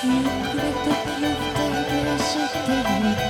「君の夢」「東京の街に過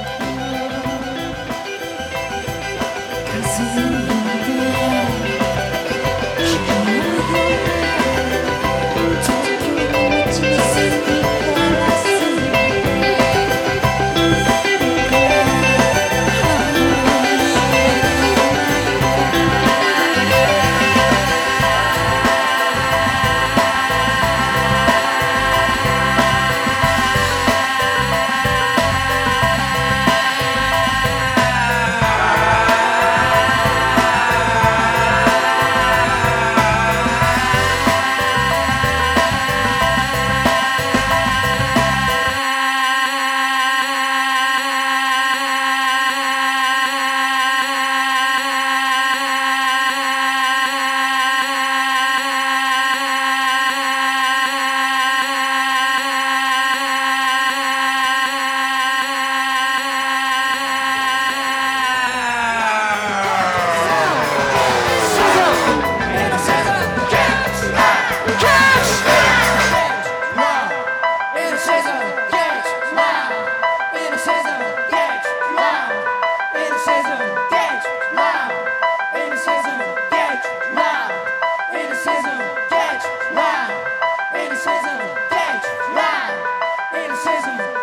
찬송